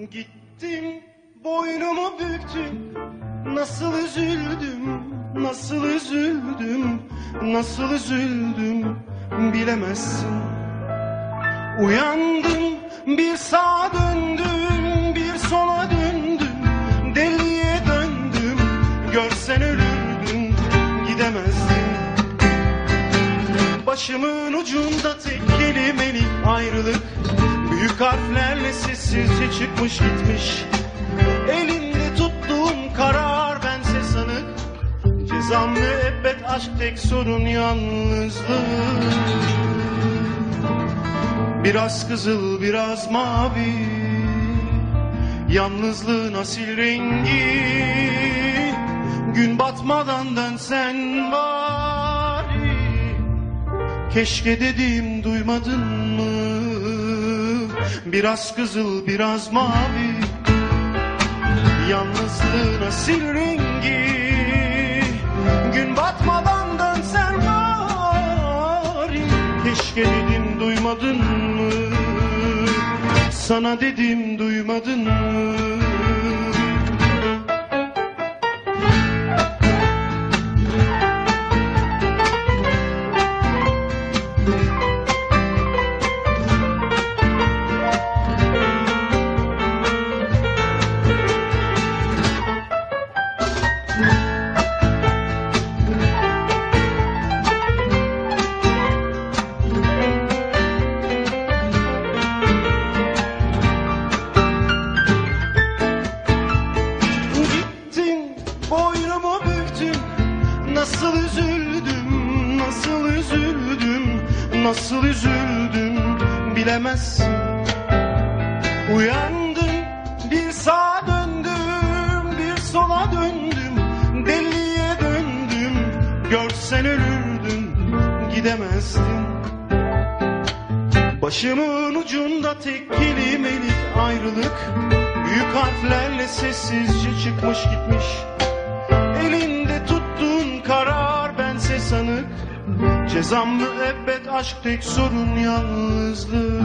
Gittim boynumu büktüm. Nasıl üzüldüm Nasıl üzüldüm Nasıl üzüldüm Bilemezsin. Uyandım bir sağa döndüm Bir sola döndüm. Deliye döndüm Görsen ölürdün Gidemezdin Başımın ucunda tek kelimelik ayrılık harflerle sessizce çıkmış gitmiş. Elimde tuttuğum karar bense sanık Cezam müebbet aşk tek sorun yalnızlık. Biraz kızıl biraz mavi Yalnızlığın asil rengi. Gün batmadan dönsen bari Keşke dediğim duymadın mı Biraz kızıl biraz mavi. Yalnızlığın asil rengi. Gün batmadan dönsen bari. Keşke dedim duymadın mı? Sana dedim duymadın mı Nasıl üzüldüm Nasıl üzüldüm Nasıl üzüldüm Bilemezsin. Uyandım bir sağa döndüm Bir sola döndüm Deliye döndüm. Görsen ölürdün Gidemezdin. Başımın ucunda tek kelimelik ayrılık Büyük harflerle sessizce çıkmış gitmiş Cezam müebbet aşk tek sorun yalnızlık.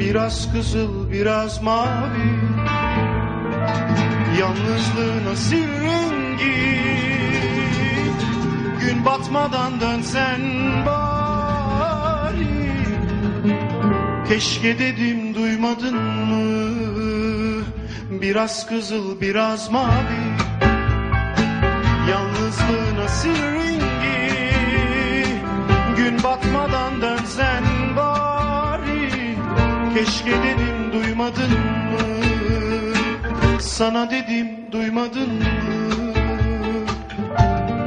Biraz kızıl biraz mavi. Yalnızlığın asil rengi Gün batmadan dönsen bari. Keşke dedim duymadın mı? Biraz kızıl biraz mavi. Yalnızlığın asil rengi Gün batmadan dönsen bari. Keşke dedim duymadın mı? Sana dedim duymadın mı?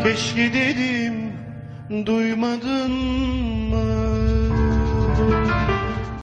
Keşke dedim duymadın mı